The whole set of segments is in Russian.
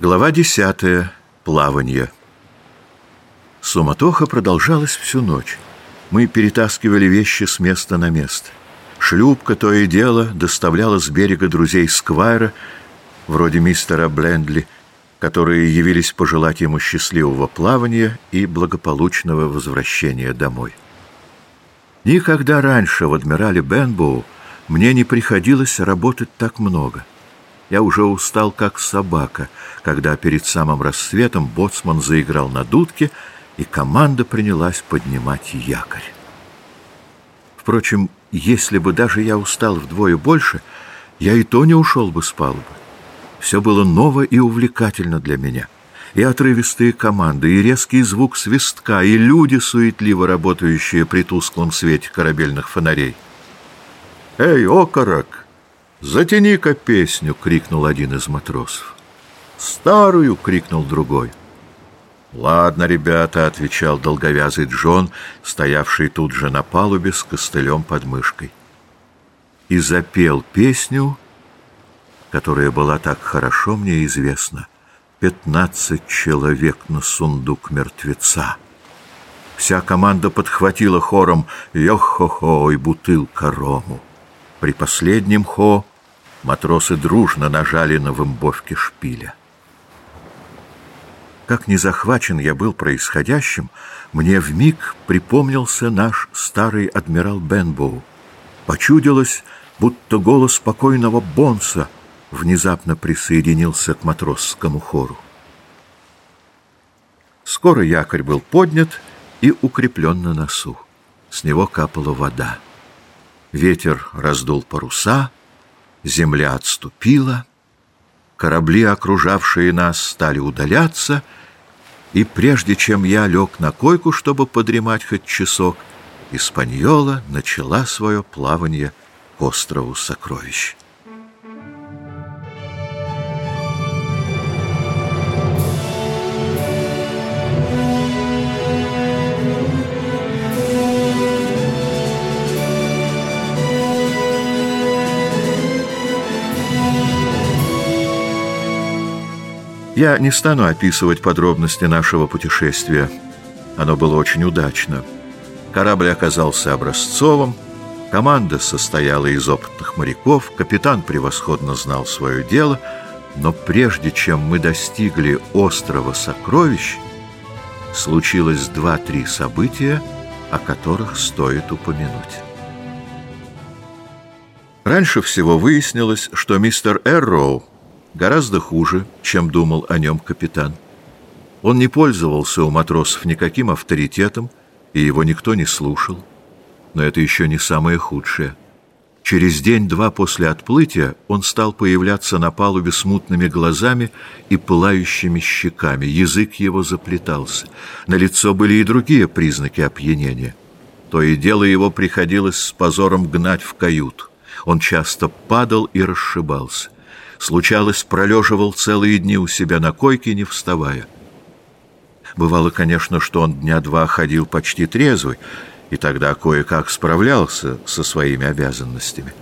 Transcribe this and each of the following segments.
Глава десятая. Плавание. Суматоха продолжалась всю ночь. Мы перетаскивали вещи с места на место. Шлюпка то и дело доставляла с берега друзей Сквайра, вроде мистера Блендли, которые явились пожелать ему счастливого плавания и благополучного возвращения домой. Никогда раньше в адмирале Бенбоу мне не приходилось работать так много — я уже устал, как собака, когда перед самым рассветом боцман заиграл на дудке, и команда принялась поднимать якорь. Впрочем, если бы даже я устал вдвое больше, я и то не ушел бы с палубы. Все было ново и увлекательно для меня. И отрывистые команды, и резкий звук свистка, и люди, суетливо работающие при тусклом свете корабельных фонарей. «Эй, окорок!» «Затяни-ка песню!» — крикнул один из матросов. «Старую!» — крикнул другой. «Ладно, ребята», — отвечал долговязый Джон, стоявший тут же на палубе с костылем под мышкой. И запел песню, которая была так хорошо мне известна. «Пятнадцать человек на сундук мертвеца». Вся команда подхватила хором «Йо-хо-хо» и бутылка рому. При последнем «хо» Матросы дружно нажали на вымбовке шпиля. Как не захвачен я был происходящим, мне вмиг припомнился наш старый адмирал Бенбоу. Почудилось, будто голос спокойного Бонса внезапно присоединился к матросскому хору. Скоро якорь был поднят и укреплен на носу. С него капала вода. Ветер раздул паруса — земля отступила, корабли, окружавшие нас, стали удаляться, и прежде чем я лег на койку, чтобы подремать хоть часок, Испаньола начала свое плавание к острову Сокровищ. Я не стану описывать подробности нашего путешествия. Оно было очень удачно. Корабль оказался образцовым, команда состояла из опытных моряков, капитан превосходно знал свое дело, но прежде чем мы достигли острова Сокровищ, случилось два-три события, о которых стоит упомянуть. Раньше всего выяснилось, что мистер Эрроу гораздо хуже, чем думал о нем капитан. Он не пользовался у матросов никаким авторитетом, и его никто не слушал. Но это еще не самое худшее. Через день-два после отплытия он стал появляться на палубе с мутными глазами и пылающими щеками. Язык его заплетался. На лицо были и другие признаки опьянения. То и дело его приходилось с позором гнать в кают. Он часто падал и расшибался. Случалось, пролеживал целые дни у себя на койке, не вставая. Бывало, конечно, что он дня два ходил почти трезвый, и тогда кое-как справлялся со своими обязанностями.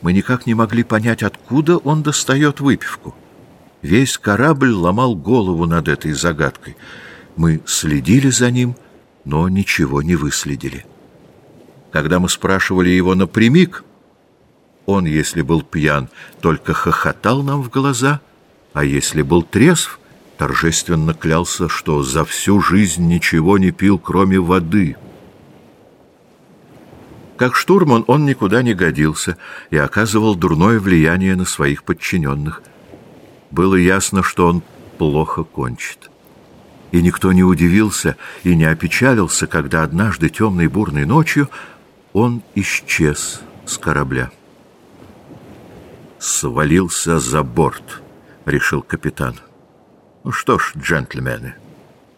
Мы никак не могли понять, откуда он достает выпивку. Весь корабль ломал голову над этой загадкой. Мы следили за ним, но ничего не выследили. Когда мы спрашивали его напрямик, он, если был пьян, только хохотал нам в глаза, а если был трезв, торжественно клялся, что за всю жизнь ничего не пил, кроме воды. Как штурман он никуда не годился и оказывал дурное влияние на своих подчиненных. Было ясно, что он плохо кончит. И никто не удивился и не опечалился, когда однажды темной бурной ночью он исчез с корабля свалился за борт, решил капитан. Ну что ж, джентльмены,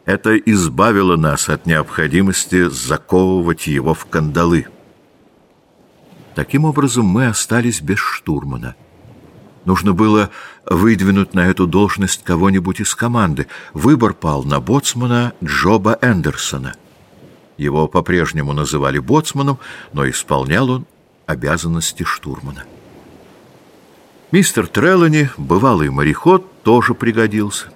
это избавило нас от необходимости заковывать его в кандалы. Таким образом, мы остались без штурмана. Нужно было выдвинуть на эту должность кого-нибудь из команды. Выбор пал на боцмана Джоба Эндерсона. Его по-прежнему называли боцманом, но исполнял он обязанности штурмана. Мистер Треллани, бывалый мореход, тоже пригодился.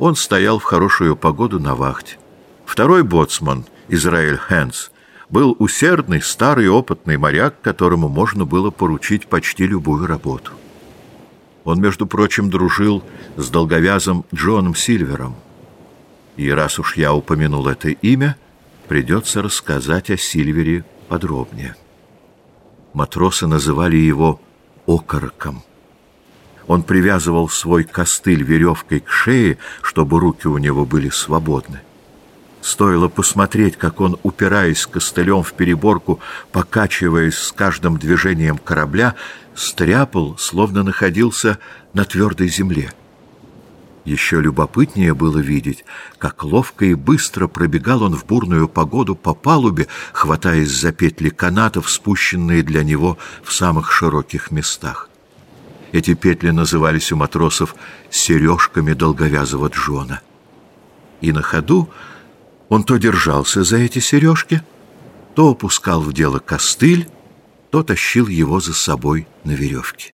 Он стоял в хорошую погоду на вахте. Второй боцман, Израиль Хэнс, был усердный, старый, опытный моряк, которому можно было поручить почти любую работу. Он, между прочим, дружил с долговязым Джоном Сильвером. И раз уж я упомянул это имя, придется рассказать о Сильвере подробнее. Матросы называли его «окороком». Он привязывал свой костыль веревкой к шее, чтобы руки у него были свободны. Стоило посмотреть, как он, упираясь костылем в переборку, покачиваясь с каждым движением корабля, стряпал, словно находился на твердой земле. Еще любопытнее было видеть, как ловко и быстро пробегал он в бурную погоду по палубе, хватаясь за петли канатов, спущенные для него в самых широких местах. Эти петли назывались у матросов «сережками долговязого Джона». И на ходу он то держался за эти сережки, то опускал в дело костыль, то тащил его за собой на веревке.